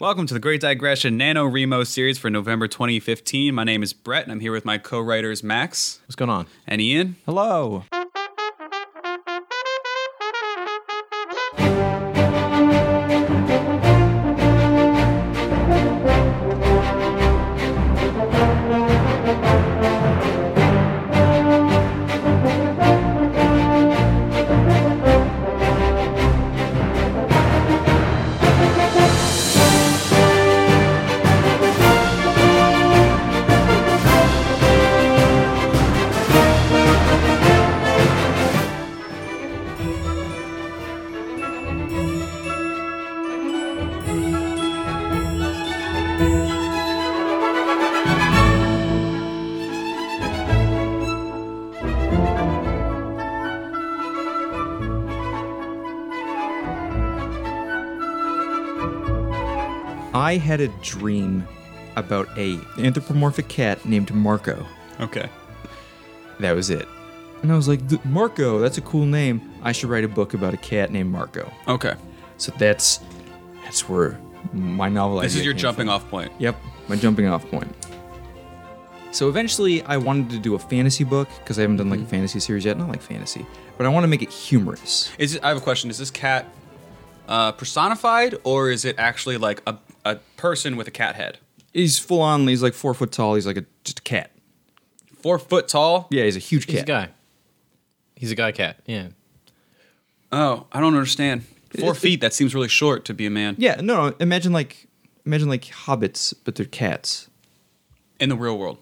Welcome to the Great Digression NaNoWriMo series for November 2015. My name is Brett, and I'm here with my co-writers Max What's going on? and Ian. Hello. I had a dream about a anthropomorphic cat named Marco. Okay. That was it. And I was like, Marco, that's a cool name. I should write a book about a cat named Marco. Okay. So that's that's where my novel This idea is your jumping from. off point. Yep, my jumping off point. So eventually, I wanted to do a fantasy book because I haven't done like a fantasy series yet. Not like fantasy, but I want to make it humorous. Is it, I have a question. Is this cat uh, personified, or is it actually like a, a person with a cat head? He's full on. He's like four foot tall. He's like a just a cat. Four foot tall? Yeah, he's a huge cat. He's a guy. He's a guy cat. Yeah. Oh, I don't understand. Four It- feet. That seems really short to be a man Yeah, no, no. Imagine like imagine like hobbits, but they're cats. in the real world.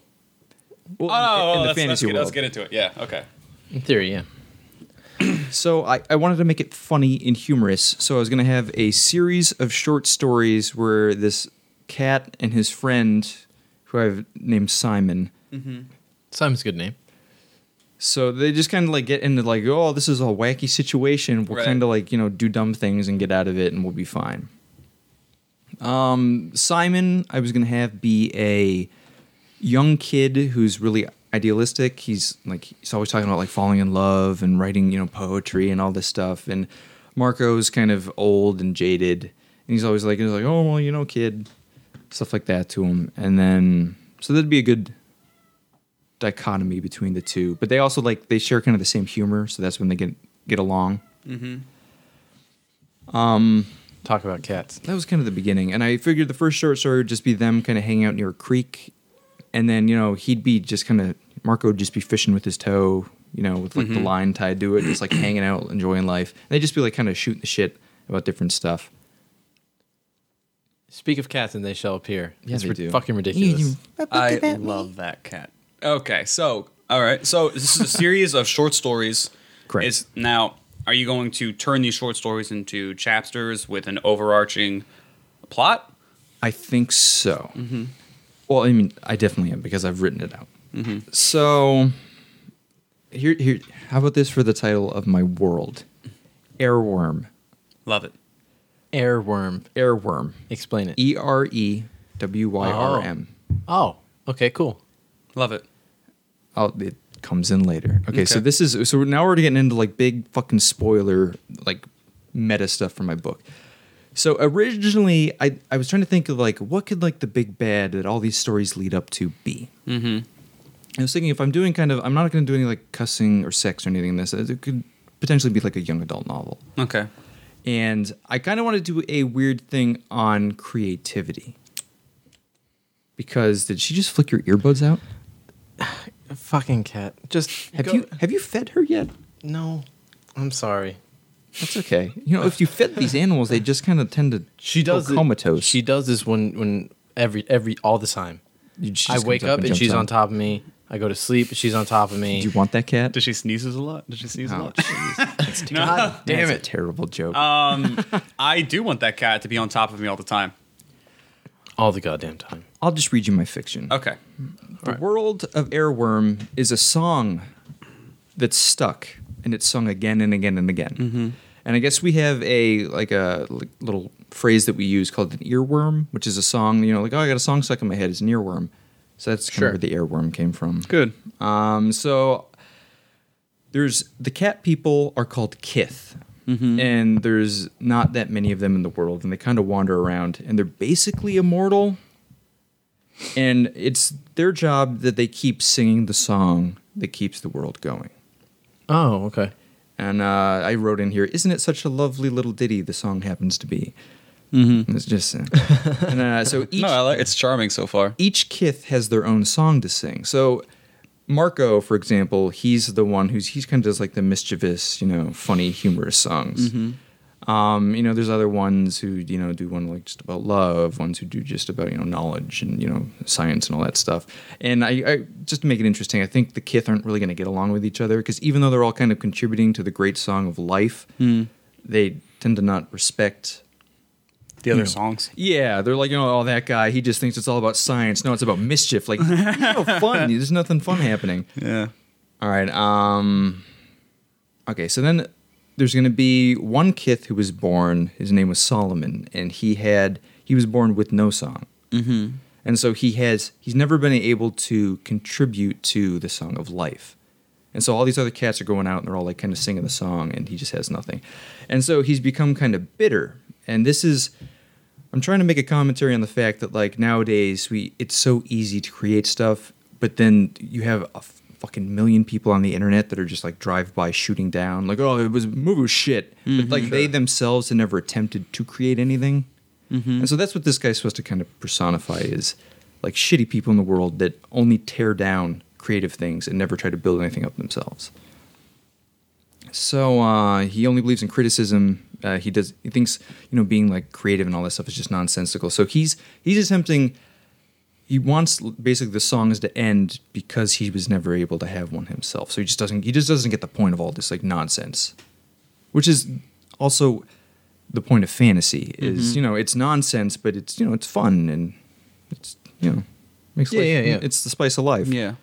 Well, Oh, in the let's, fantasy let's, world. let's get into it. Yeah. Okay. In theory, yeah. So I, I wanted to make it funny and humorous. So I was gonna have a series of short stories where this cat and his friend, who I've named Simon, Simon's a good name. so they just kind of like get into like, oh, this is a wacky situation. We'll Right. kind of like you know do dumb things and get out of it, and we'll be fine. Um, Simon, I was gonna have be a young kid who's really idealistic. He's like he's always talking about like falling in love and writing, you know, poetry and all this stuff. And Marco's kind of old and jaded, and he's always like he's like, oh well, you know, kid, stuff like that to him. And then so that'd be a good dichotomy between the two. But they also like they share kind of the same humor, so that's when they get get along. Mm-hmm. Um, talk about cats. that was kind of the beginning. And I figured the first short story would just be them kind of hanging out near a creek. And then, you know, he'd be just kind of, Marco would just be fishing with his toe, you know, with like the mm-hmm. line tied to it, just like hanging out, enjoying life. And they'd just be like kind of shooting the shit about different stuff. Speak of cats and they shall appear. Yeah, it's ri- do. fucking ridiculous. I love that cat. Okay, so all right, so this is a series of short stories. Correct. Is now, are you going to turn these short stories into chapters with an overarching plot? I think so. Mm-hmm. Well, I mean, I definitely am because I've written it out. Mm-hmm. So, here, here. How about this for the title of my world? Erewyrm. Love it. Erewyrm. Erewyrm. Explain it. E R E W Y R M. Oh, oh okay, cool. Love it. Oh, it comes in later. Okay, so this is so now we're getting into like big fucking spoiler like meta stuff for my book. So originally, I I was trying to think of like what could like the big bad that all these stories lead up to be. Mm-hmm. I was thinking if I'm doing kind of I'm not going to do any like cussing or sex or anything in this. It could potentially be like a young adult novel. Okay. And I kind of want to do a weird thing on creativity. Because did she just flick your earbuds out? fucking cat. Just Have go- you have you fed her yet? No. I'm sorry. That's okay. You know, if you fed these animals, they just kind of tend to She go does it- comatose. She does this when when every every all the time. You- she I just wake comes up and jumps she's on top of me. I go to sleep, and she's on top of me. Do you want that cat? Does she sneezes a lot? Does she sneeze a Oh, lot? jeez. That's ter- God damn that's a it. terrible joke. Um, I do want that cat to be on top of me all the time. All the goddamn time. I'll just read you my fiction. Okay. The world of Erewyrm is a song that's stuck, and it's sung again and again and again. Mm-hmm. And I guess we have a like a like, little phrase that we use called an earworm, which is a song. You know, like oh, I got a song stuck in my head. It's an earworm. So that's kind Sure. of where the earworm came from. Good. Um, so there's the cat people are called Kith. and there's not that many of them in the world, and they kind of wander around, and they're basically immortal. And it's their job that they keep singing the song that keeps the world going. Oh, okay. And uh, I wrote in here, "Isn't it such a lovely little ditty?" The song happens to be. Mm-hmm. It's just, uh, and, uh, so each no, like it's charming so far. each kith has their own song to sing. So Marco, for example, he's the one who's he's kind of does like the mischievous, you know, funny, humorous songs. Um, you know, there's other ones who you know do one like just about love, ones who do just about you know knowledge and you know science and all that stuff. And I, I just to make it interesting, I think the kith aren't really going to get along with each other because even though they're all kind of contributing to the great song of life, they tend to not respect The other songs. yeah, they're like, you know, oh, that guy, he just thinks it's all about science. No, it's about mischief. Like, there's no fun. There's nothing fun happening. Yeah. All right. Um. Okay, so then there's going to be one kith who was born. His name was Solomon, and he had he was born with no song. Mm-hmm. And so he has he's never been able to contribute to the song of life. And so all these other cats are going out and they're all like kind of singing the song, and he just has nothing. And so he's become kind of bitter. And this is I'm trying to make a commentary on the fact that like nowadays we it's so easy to create stuff, but then you have a fucking million people on the internet that are just like drive by shooting down like oh it was movie was shit, but like they themselves had never attempted to create anything, and so that's what this guy's supposed to kind of personify is like shitty people in the world that only tear down creative things and never try to build anything up themselves. So uh, he only believes in criticism. Uh, he does. He thinks you know being like creative and all that stuff is just nonsensical. So he's he's attempting. He wants basically the songs to end because he was never able to have one himself. So he just doesn't. He just doesn't get the point of all this like nonsense, which is also the point of fantasy. Is you know it's nonsense, but it's you know it's fun and it's you know makes Yeah, life, yeah, yeah. It's the spice of life. Yeah.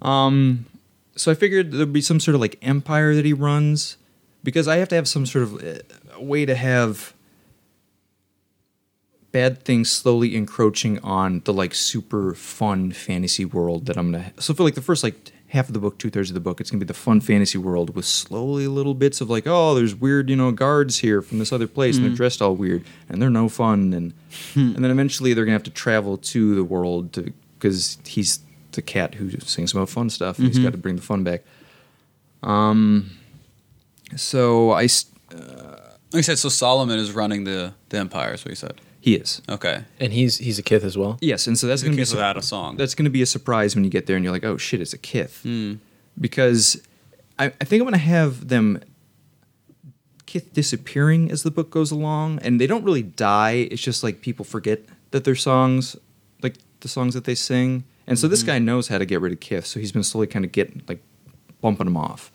Um So I figured there'd be some sort of like empire that he runs because I have to have some sort of uh, way to have bad things slowly encroaching on the like super fun fantasy world that I'm gonna. So for like the first like half of the book, two thirds of the book, it's gonna be the fun fantasy world with slowly little bits of like, oh, there's weird you know guards here from this other place and they're hmm. dressed all weird and they're no fun and hmm. and then eventually they're gonna have to travel to the world to because he's the cat who sings about fun stuff and he's mm-hmm. got to bring the fun back. Um, so I s- uh, Like I said, so Solomon is running the the empire. Is what you said. He is Okay. And he's he's a kith as well. yes, and so that's gonna be kid su- without a song. That's gonna be a surprise when you get there and you're like, oh shit, it's a kith, Hmm. because I, I think I'm gonna have them kith disappearing as the book goes along, and they don't really die. It's just like people forget that their songs, like the songs that they sing, and so Mm-hmm. this guy knows how to get rid of kith, so he's been slowly kind of getting like bumping them off.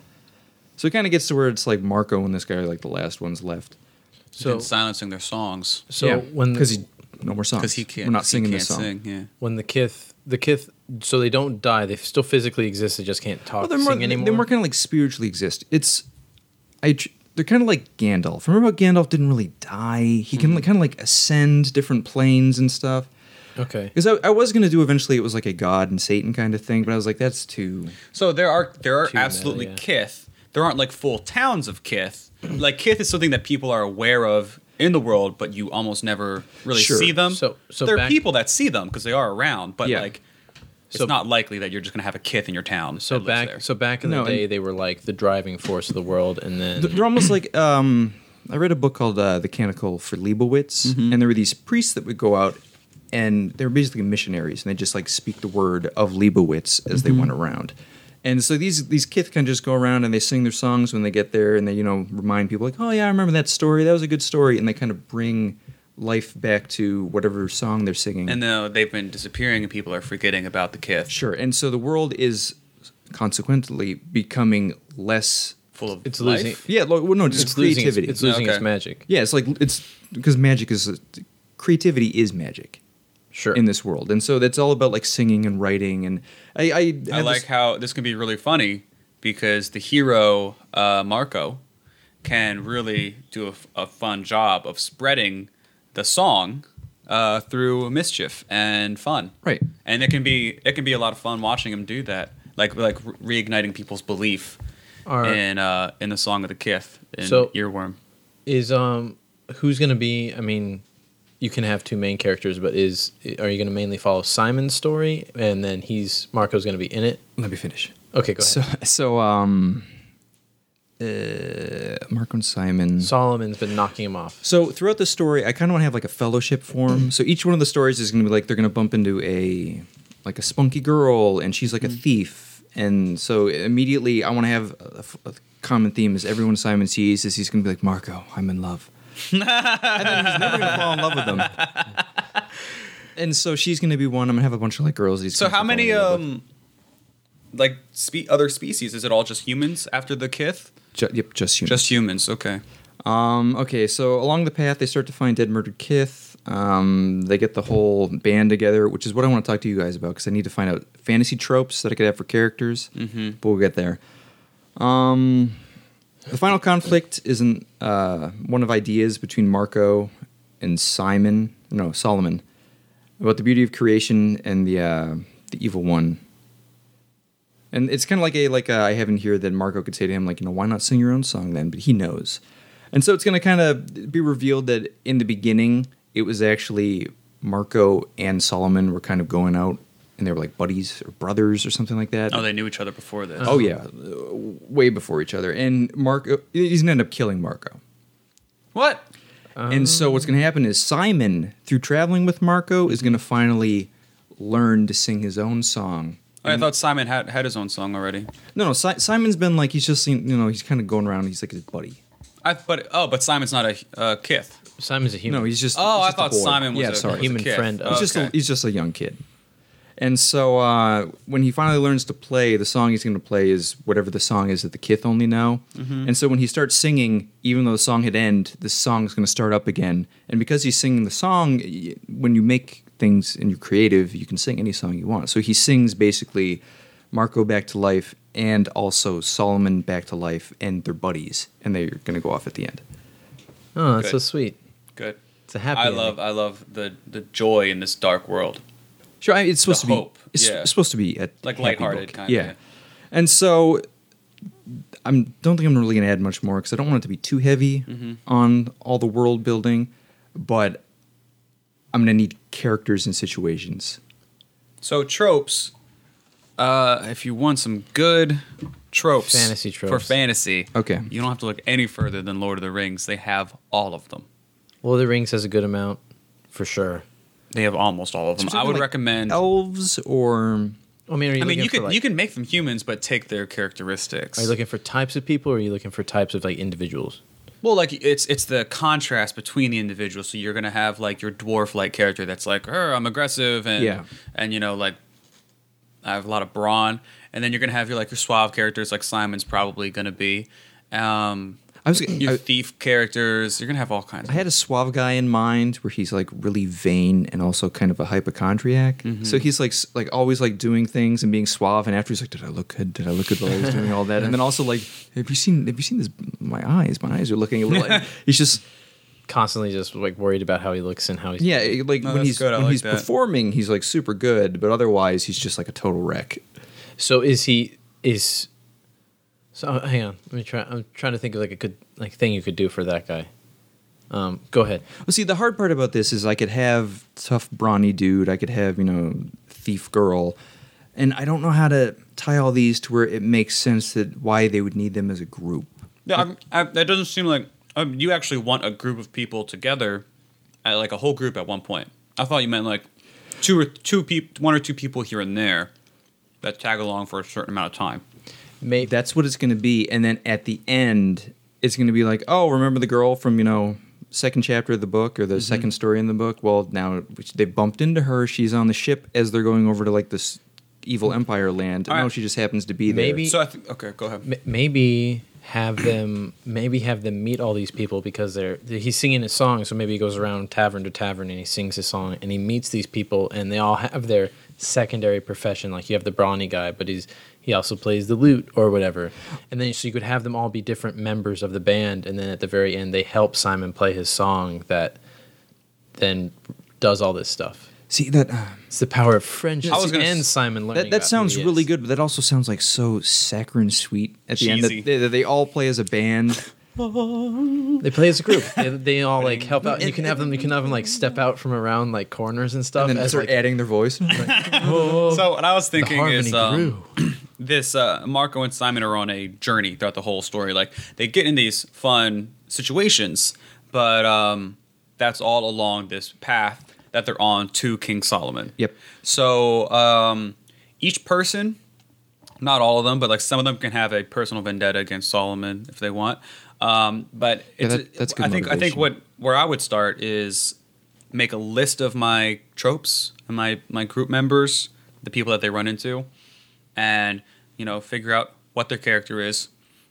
So it kind of gets to where it's like Marco and this guy are like the last ones left. So So silencing their songs so when because he no more songs because he can't. we're not 'cause singing he this can't song. Sing, yeah. when the kith the kith so they don't die they still physically exist they just can't talk Well, they're more, sing anymore. they're more kind of like spiritually exist. It's, I, they're kind of like Gandalf. Remember how Gandalf didn't really die? He can mm-hmm. like, kind of like ascend different planes and stuff. okay. Because I, I was gonna do eventually, it was like a god and Satan kind of thing, but I was like, that's too. So there are there are Too meta, absolutely yeah. kith. There aren't like full towns of kith. Like kith is something that people are aware of in the world, but you almost never really Sure. see them. So- so there are back- people that see them because they are around, but Yeah. like it's So- not likely that you're just gonna have a kith in your town. So that lives back there. so back in No, the day they were like the driving force of the world and then They're almost like um, I read a book called uh, The Canticle for Leibowitz, Mm-hmm. and there were these priests that would go out, and they were basically missionaries, and they just like speak the word of Leibowitz as they Mm-hmm. went around. And so these these kith can just go around and they sing their songs when they get there, and they you know remind people like, oh yeah, I remember that story. That was a good story, and they kind of bring life back to whatever song they're singing. and now they've been disappearing, and people are forgetting about the kith. sure, and so the world is consequently becoming less. Full of It's life. losing- Yeah, lo- well, no, just it's losing its, creativity. it's losing its magic. Yeah, it's like it's because magic is creativity is magic Sure. in this world, and so that's all about like singing and writing. And I I, I like this- how this can be really funny because the hero uh, Marco can really do a fun job of spreading the song uh, through mischief and fun. right. And it can be it can be a lot of fun watching him do that, like like re- reigniting people's belief Are- in uh, in the song of the Kith in So- Erewyrm. Is um who's gonna be? I mean, you can have two main characters, but is are you gonna mainly follow Simon's story and then he's Marco's gonna be in it? Let me finish. Okay, go So, ahead. so um, uh, Marco and Simon. Solomon's been knocking him off. So throughout the story, I kind of want to have like a fellowship form. So each one of the stories is going to be like they're going to bump into a like a spunky girl, and she's like a thief. And so immediately, I want to have a, a common theme: is everyone Simon sees is he's going to be like Marco, I'm in love, and then he's never going to fall in love with them. And so she's going to be one. I'm going to have a bunch of like girls. that He's So how many in with. um like spe- other species? Is it all just humans after the Kith? Ju- yep, just humans. Just humans. Okay. Um, okay, so along the path, they start to find dead, murdered Kith. Um, they get the whole band together, which is what I want to talk to you guys about because I need to find out fantasy tropes that I could have for characters. Mm-hmm. But we'll get there. Um, the final conflict isn't uh, one of ideas between Marco and Simon, no Solomon, about the beauty of creation and the uh, the evil one. And it's kind of like a like a, I have in here that Marco could say to him like you know why not sing your own song then, but he knows, and so it's going to kind of be revealed that in the beginning it was actually Marco and Solomon were kind of going out and they were like buddies or brothers or something like that. Oh, they knew each other before this. Oh yeah, uh, way before each other. And Marco, he's gonna end up killing Marco. What? And so what's gonna happen is Simon, through traveling with Marco, is gonna finally learn to sing his own song. I thought Simon had had his own song already. No, no, si- Simon's been like he's just seen, you know he's kind of going around. He's like his buddy. I but oh, but Simon's not a uh, Kith. Simon's a human. No, he's just. Oh, he's I just a thought boy. Simon was yeah, a, sorry. was a Human Kith. friend of- He's just okay. a, he's just a young kid. And so uh, when he finally learns to play, the song he's going to play is whatever the song is that the Kith only know. Mm-hmm. And so when he starts singing, even though the song had ended, the song's going to start up again. And because he's singing the song, when you make things and you're creative, you can sing any song you want. So he sings basically Marco back to life and also Solomon back to life and their buddies. And they're going to go off at the end. oh, that's so sweet. Good. It's a happy. I ending. love I love the the joy in this dark world. Sure, I- mean, it's supposed The to be. hope, It's yeah. supposed to be a Like happy lighthearted book. kind yeah. of. Yeah. And so, I don't think I'm really gonna add much more because I don't want it to be too heavy Mm-hmm. on all the world building, but I'm gonna need characters and situations. So tropes. Uh, if you want some good tropes, Fantasy tropes for fantasy, Okay. you don't have to look any further than Lord of the Rings. They have all of them. Lord of the Rings has a good amount, for sure. They have almost all of them. I would Like recommend. elves or I mean, are you I mean, you can like- you can make them humans, but take their characteristics. Are you looking for types of people, or are you looking for types of like individuals? Well, like it's it's the contrast between the individuals. So you're gonna have like your dwarf like character that's like, "Er, I'm aggressive," and Yeah. and you know like I have a lot of brawn, and then you're gonna have your like your suave characters like Simon's probably gonna be. Um, I was. your I, thief characters, you're gonna have all kinds. I had a suave guy in mind where he's like really vain and also kind of a hypochondriac. Mm-hmm. So he's like like always like doing things and being suave. And after he's like, "Did I look good? Did I look good while I was doing all that?" And then also like, "Have you seen? Have you seen this? My eyes. My eyes are looking a little." he's just Constantly just like worried about how he looks and how he's yeah. Like No, when he's good. When like he's that. performing, he's like super good, but otherwise he's just like a total wreck. So is he is? So uh, hang on, let me try. I'm trying to think of like a good like thing you could do for that guy. Um, go ahead. Well, see, the hard part about this is I could have tough, brawny dude. I could have, you know, thief girl. And I don't know how to tie all these to where it makes sense that why they would need them as a group. Yeah, I'm, I, that doesn't seem like um, you actually want a group of people together, at, like a whole group at one point. I thought you meant like two or two people, one or two people here and there that tag along for a certain amount of time. Maybe That's what it's going to be. And then at the end, it's going to be like, oh, remember the girl from, you know, second chapter of the book or the Mm-hmm. second story in the book? Well, now they bumped into her. She's on the ship as they're going over to like this evil empire land. All no, right. she just happens to be Maybe- there. So I think okay, go ahead. M- maybe have them maybe have them meet all these people because they're he's singing his song so maybe he goes around tavern to tavern and he sings his song and he meets these people and they all have their secondary profession like you have the brawny guy but he's he also plays the lute or whatever and then so you could have them all be different members of the band and then at the very end they help simon play his song that then does all this stuff See that uh, It's the power of friendship. I was gonna and s- Simon learning. that, that who sounds he really is. good, but that also sounds like so saccharine sweet at the end. That they, that they all play as a band. They play as a group. they, they all like help out. And you can have them. You can have them like step out from around like corners and stuff. and then as, start like, adding their voice. So what I was thinking is um, this uh, Marco and Simon are on a journey throughout the whole story. Like they get in these fun situations, but um, that's all along this path that they're on to King Solomon. Yep. So um, each person, not all of them, but like some of them can have a personal vendetta against Solomon if they want. Um, but Yeah, that- that's good I think I think what where I would start is make a list of my tropes and my my group members, the people that they run into, and you know figure out what their character is,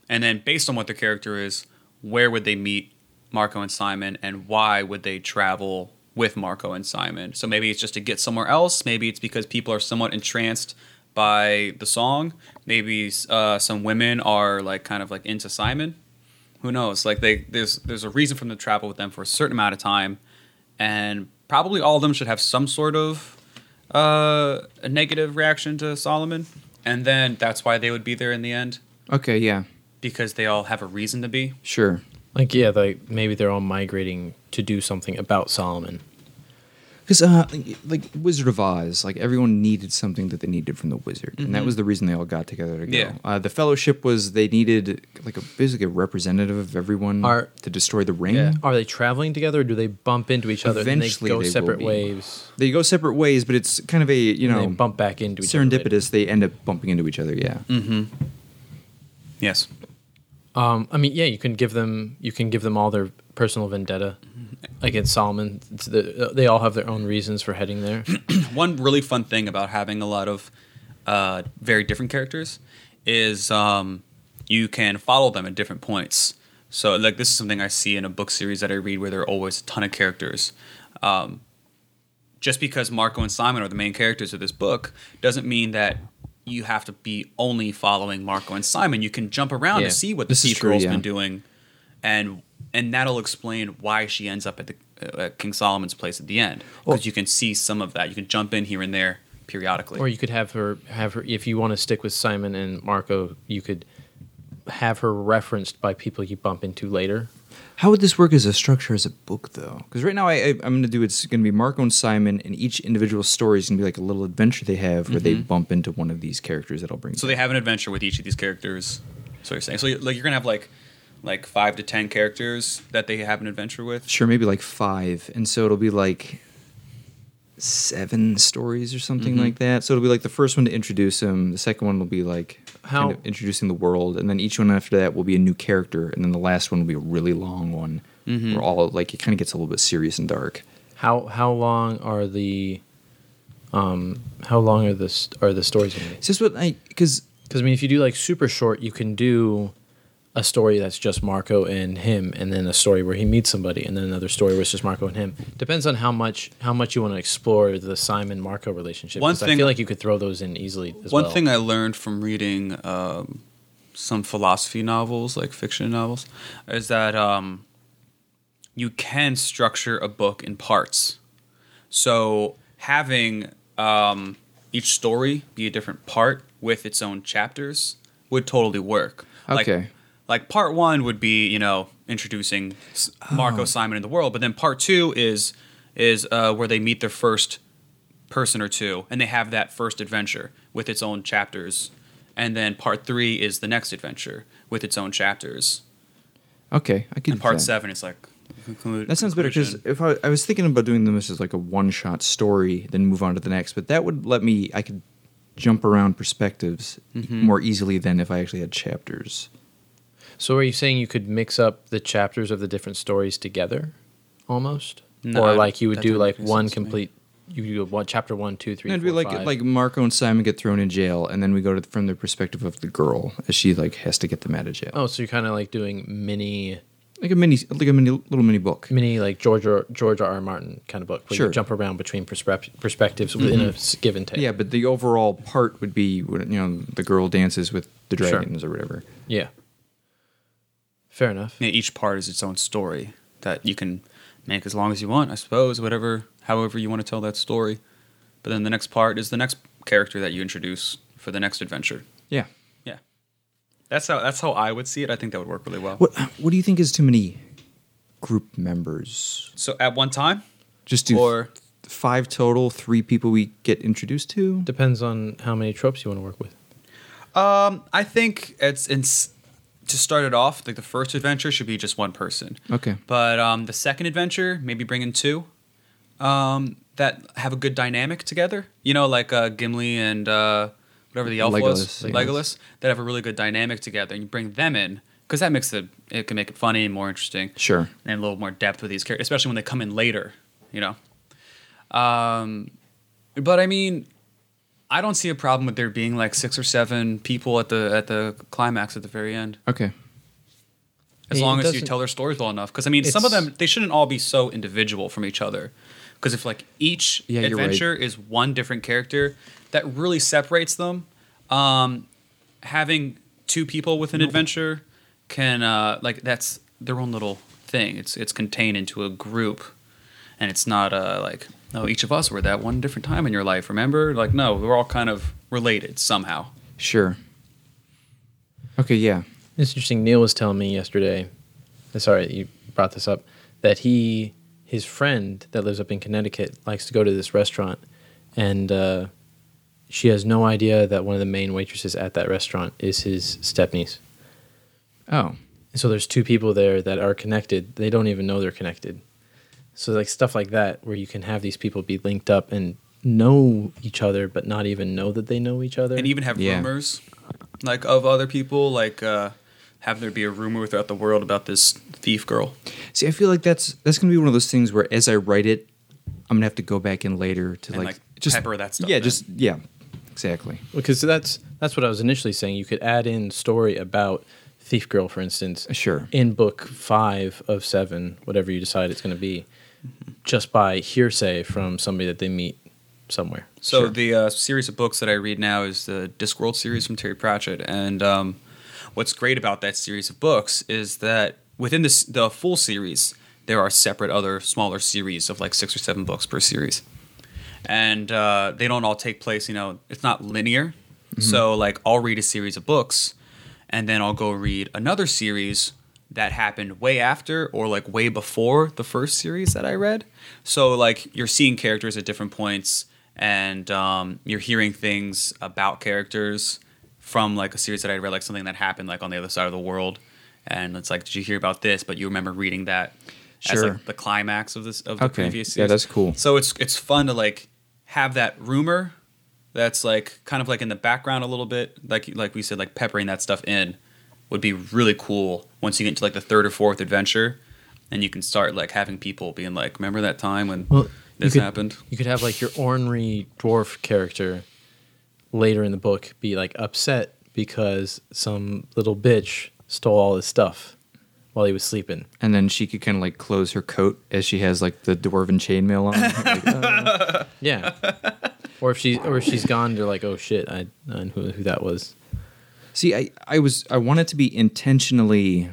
and then based on what their character is, where would they meet Marco and Simon, and why would they travel with Marco and Simon? So maybe it's just to get somewhere else. Maybe it's because people are somewhat entranced by the song. Maybe uh, some women are like kind of like into Simon. Who knows? Like they there's there's a reason for them to travel with them for a certain amount of time, and probably all of them should have some sort of uh, a negative reaction to Solomon, and then that's why they would be there in the end okay, yeah, because they all have a reason to be. sure. Like yeah, like maybe they're all migrating to do something about Solomon. Because uh, like Wizard of Oz, like everyone needed something that they needed from the wizard, and that was the reason they all got together to go. Yeah. Uh, the Fellowship was they needed like a basically a representative of everyone Are- to destroy the ring. Yeah. Are they traveling together, or do they bump into each other Eventually and they they go separate be. ways? They go separate ways, but it's kind of a you and know they bump back into each other. serendipitous. They end up bumping into each other. Yeah. Mm-hmm. Yes. Um, I mean, yeah, you can give them you can give them all their personal vendetta against Solomon. The, they all have their own reasons for heading there. One really fun thing about having a lot of uh, very different characters is um, you can follow them at different points. So, like, this is something I see in a book series that I read where there are always a ton of characters. Um, just because Marco and Simon are the main characters of this book doesn't mean that you have to be only following Marco and Simon. You can jump around Yeah. to see what the This Thief Girl's yeah. been doing, and and that'll explain why she ends up at the uh, at King Solomon's place at the end because you can see some of that. You can jump in here and there periodically. Or you could have her have her if you want to stick with Simon and Marco, you could have her referenced by people you bump into later. How would this work as a structure as a book, though? Because right now, I, I, I'm going to do it's going to be Marco and Simon, and each individual story is going to be like a little adventure they have where they bump into one of these characters that I'll bring. so they have an adventure with each of these characters. So you're saying so you- like you're gonna have like like five to ten characters that they have an adventure with. sure, maybe like five, and so it'll be like seven stories or something Mm-hmm. like that. So it'll be like the first one to introduce him, the second one will be like How- kind of introducing the world, and then each one after that will be a new character, and then the last one will be a really long one Mm-hmm. where all like it kind of gets a little bit serious and dark. How how long are the um how long are the st- are the stories going to be? It's just what I because Because I mean, if you do like super short, you can do a story that's just Marco and him, and then a story where he meets somebody, and then another story where it's just Marco and him. Depends on how much how much you want to explore the Simon Marco relationship. One 'cause I feel like you could throw those in easily. As One well. thing I learned from reading um, some philosophy novels, like fiction novels, is that um, you can structure a book in parts. So having um, each story be a different part with its own chapters would totally work. Okay. like part one would be you know introducing Marco Simon in the world, but then part two is is uh, where they meet their first person or two, and they have that first adventure with its own chapters, and then part three is the next adventure with its own chapters, okay, I can. and part seven is like conclude. That sounds better because if I, I was thinking about doing them as like a one shot story, then move on to the next, but that would let me I could jump around perspectives Mm-hmm. more easily than if I actually had chapters. So are you saying you could mix up the chapters of the different stories together, almost, No, or like you would do like one sense to me. complete? You do one chapter one, two, three, It'd four, be like five. like Marco and Simon get thrown in jail, and then we go to from the perspective of the girl as she like has to get them out of jail. oh, so you're kind of like doing mini, Like a mini, like a mini little mini book. mini like George R. George R. R. Martin kind of book where Sure. you jump around between perspec- perspectives within a mm-hmm. s- give and take. Yeah, but the overall part would be when, you know the girl dances with the Sure. dragons or whatever. Yeah. Fair enough. Yeah, each part is its own story that you can make as long as you want, I suppose, whatever, however you want to tell that story. But then the next part is the next character that you introduce for the next adventure. Yeah. Yeah, that's how that's how I would see it. I think that would work really well. What What do you think is too many group members? So at one time, Just do or five total, three people we get introduced to. Depends on how many tropes you want to work with. um, I think it's in to start it off. Like the first adventure should be just one person. Okay. But um, the second adventure, maybe bring in two um, that have a good dynamic together. You know, like uh, Gimli and uh, whatever the elf was, Legolas, Legolas, Legolas. that have a really good dynamic together. And you bring them in because that makes it it can make it funny and more interesting Sure. and a little more depth with these characters, especially when they come in later. You know. Um, but I mean. I don't see a problem with there being like six or seven people at the at the climax at the very end. Okay. As Yeah, long as you tell their stories well enough. Because I mean, some of them they shouldn't all be so individual from each other. Because if like each Yeah, you're right. adventure is one different character, that really separates them. Um, having two people with an adventure can uh, like that's their own little thing. It's it's contained into a group, and it's not uh, like no each of us were that one different time in your life. Remember, like no, we're all kind of related somehow. Sure. Okay. Yeah. It's interesting. Neil was telling me yesterday. uh, Sorry, you brought this up. That he, his friend that lives up in Connecticut, likes to go to this restaurant, and uh, she has no idea that one of the main waitresses at that restaurant is his stepniece. Oh. So there's two people there that are connected. They don't even know they're connected. So like stuff like that, where you can have these people be linked up and know each other, but not even know that they know each other. and even have Yeah. rumors like of other people like uh have there be a rumor throughout the world about this thief girl See, I feel like that's that's gonna be one of those things where as I write it, I'm gonna have to go back in later to And, like, like, pepper that stuff Yeah. in. Just yeah. Exactly. because that's that's what I was initially saying. You could add in story about Thief Girl, for instance, Sure. in book five of seven, whatever you decide it's going to be, just by hearsay from somebody that they meet somewhere. so Sure. the uh, series of books that i read now is the discworld series from terry pratchett and um, what's great about that series of books is that within this the full series there are separate other smaller series of like six or seven books per series and uh, they don't all take place you know it's not linear so like i'll read a series of books and then i'll go read another series that happened way after or like way before the first series that i read. So like you're seeing characters at different points and um, you're hearing things about characters from like a series that i read like something that happened like on the other side of the world. And it's like did you hear about this? But you remember reading that as like the climax of this of the Okay. previous Yeah, that's cool. so it's it's fun to like have that rumor that's like kind of like in the background a little bit, like like we said, like peppering that stuff in would be really cool once you get into like the third or fourth adventure, and you can start like having people being like, "Remember that time when Well, you this could- happened?" You could have like your ornery dwarf character later in the book be like upset because some little bitch stole all his stuff while he was sleeping. And then she could kind of like close her coat as she has like the dwarven chainmail on. Like, uh, Yeah. or if she or if she's gone, they're like, oh shit, I, I know who, who that was. See, I, I was I want it to be intentionally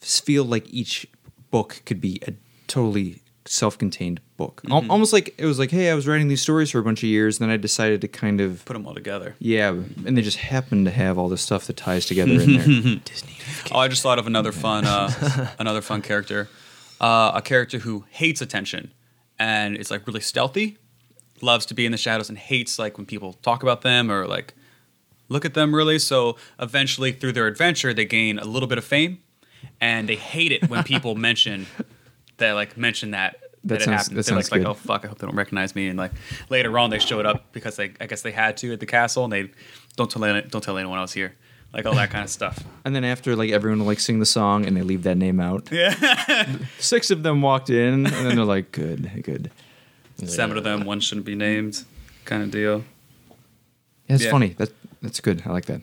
feel like each book could be a totally self-contained book. Al- almost like it was like, hey, I was writing these stories for a bunch of years, and then I decided to kind of Put them all together. yeah, and they just happen to have all the stuff that ties together in there. Oh, I just thought of another fun, uh, another fun character, uh, a character who hates attention and is like really stealthy, loves to be in the shadows, and hates like when people talk about them or like look at them really. So eventually, through their adventure, they gain a little bit of fame, and they hate it when people mention that like mention that. That it sounds- happened. that They're like, good. like, oh fuck, I hope they don't recognize me. And like later on, they showed up because they, I guess they had to at the castle, and they don't tell don't tell anyone else here, like all that kind of stuff. and then after, like everyone will like sing the song, and they leave that name out. Yeah. Six of them walked in, and then they're like, good, good. Seven of them, one shouldn't be named, kind of deal. That's Yeah. funny. That that's good. I like that.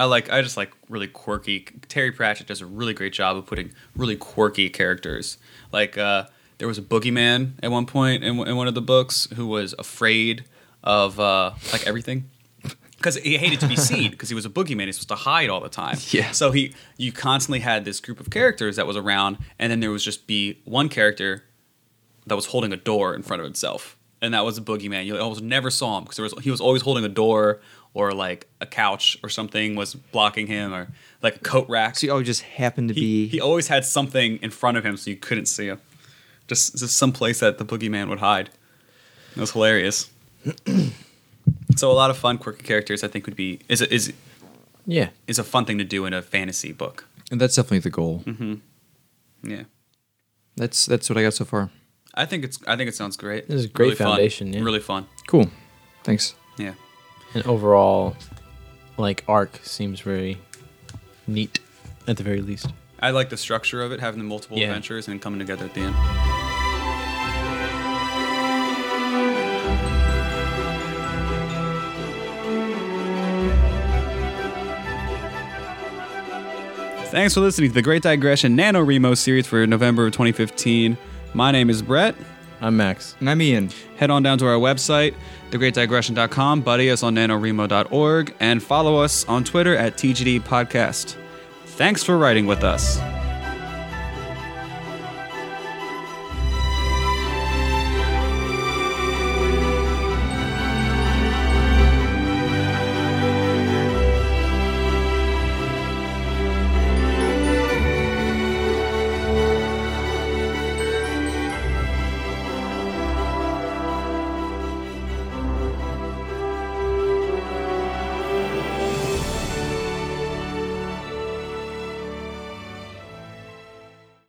I like, I just like really quirky. Terry Pratchett does a really great job of putting really quirky characters. Like, uh, there was a boogeyman at one point in, in one of the books who was afraid of uh, like everything. because he hated to be seen because he was a boogeyman. He's supposed to hide all the time. Yeah. So he, you constantly had this group of characters that was around, and then there was just be one character that was holding a door in front of itself, and that was a boogeyman. You almost never saw him because was he was always holding a door or like a couch or something was blocking him or like a coat rack. So he always just happened to he, be. he always had something in front of him so you couldn't see him. Just just some place that the boogeyman would hide. It was hilarious. so a lot of fun, quirky characters. I think would be is a, is Yeah. is a fun thing to do in a fantasy book. and that's definitely the goal. Mm-hmm. Yeah, That's that's what I got so far. I think it's I think it sounds great. This is a great Really fun. foundation, yeah. Really fun. Cool. Thanks. Yeah. And overall, like arc seems very neat, at the very least. I like the structure of it, having the multiple Yeah. adventures and coming together at the end. Thanks for listening to the Great Digression NaNoWriMo series for November of 2015. My name is Brett. I'm Max. And I'm Ian. Head on down to our website, thegreatdigression.com, buddy us on nanowrimo.org, and follow us on Twitter at TGD Podcast. Thanks for writing with us.